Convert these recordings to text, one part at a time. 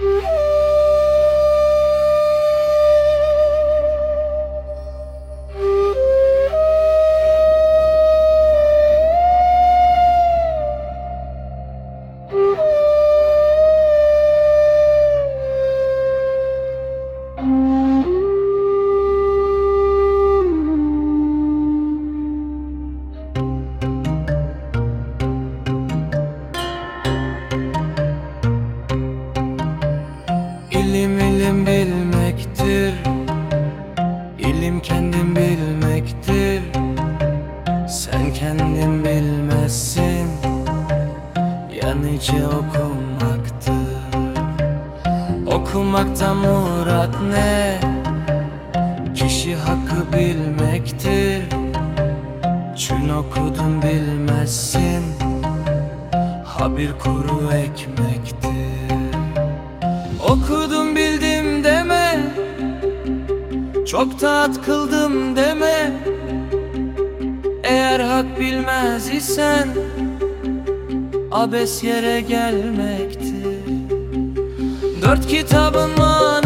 Woo! Bilmektir İlim kendin bilmektir. Sen kendin bilmezsin. Ya nice okumaktır Okumaktan murat ne? Kişi hakkı bilmektir. Çün okudun bilmezsin. Ha bir kuru ekmektir. Okudum Çok taat kıldım deme. Eğer hak bilmez isen Abes yere gelmektir. Dört kitabın manası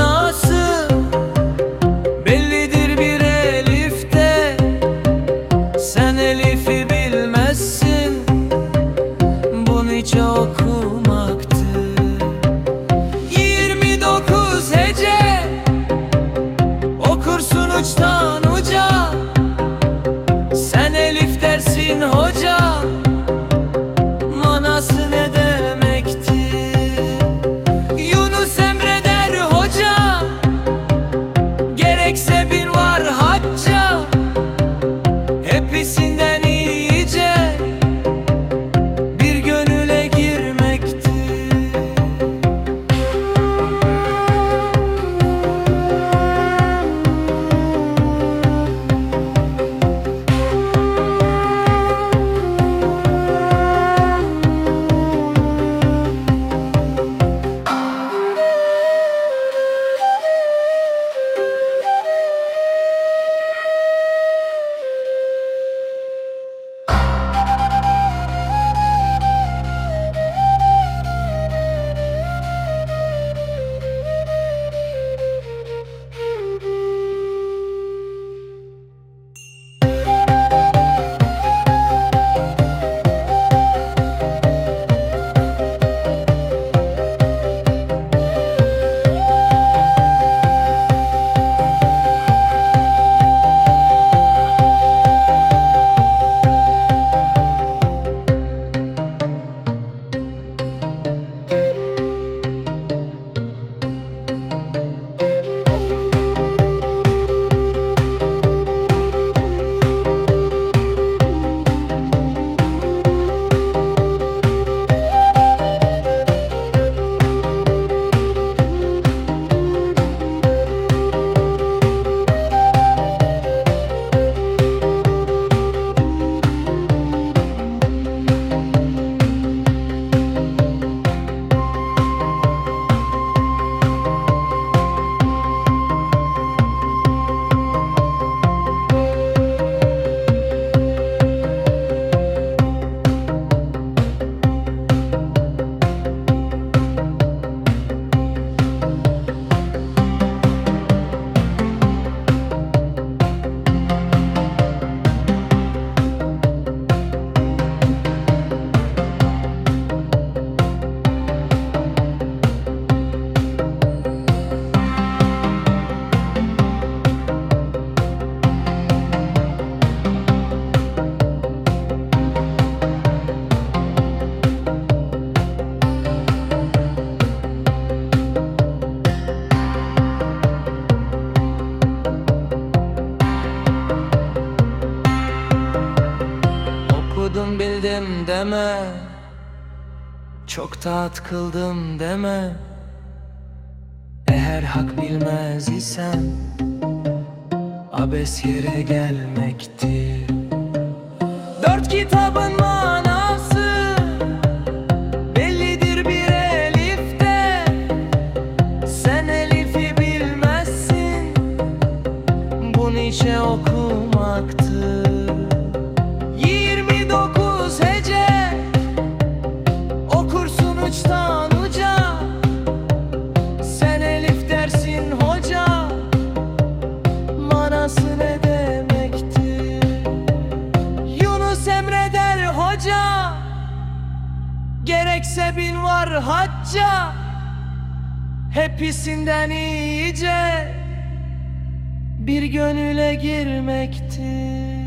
deme. Çok taat kıldım deme. Eğer hak bilmez isen Abes yere gelmektir. Dört kitabın neyse bin var hacca Hepsinden iyice Bir gönüle girmektir